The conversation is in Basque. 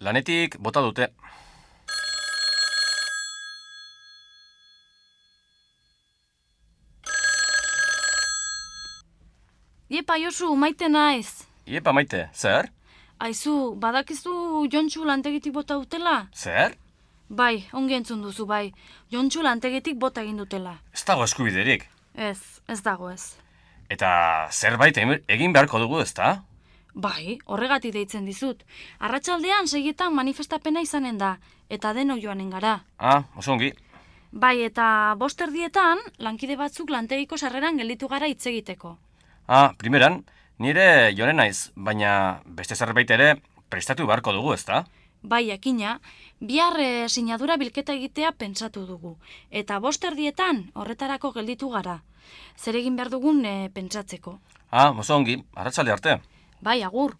Lanetik bota dute. Iepa, Josu, maite naiz. Iepa maite, zer? Aizu, badakizu jontxu lantegitik bota dutela? Zer? Bai, ongi entzun duzu, bai. Jontxu lantegitik bota egin dutela. Ez dago eskubiderik. Ez, ez dago ez. Eta zerbait egin beharko dugu, ezta? Bai, horregatik deitzen dizut. Arratsaldean segietan manifestapena izanen da, eta denok joanen gara. Ah, oso ongi. Bai, eta bost erdietan, lankide batzuk lantegiko sarreran gelditu gara hitz egiteko. Ah, primeran, nire joren naiz, baina beste zerbait ere prestatu beharko dugu, ezta? Bai, jakina, bihar eh, sinadura bilketa egitea pentsatu dugu. Eta bost erdietan horretarako gelditu gara. Zer egin behar dugun eh, pentsatzeko. Ah, oso ongi, arratsalde arte. Bai, agur.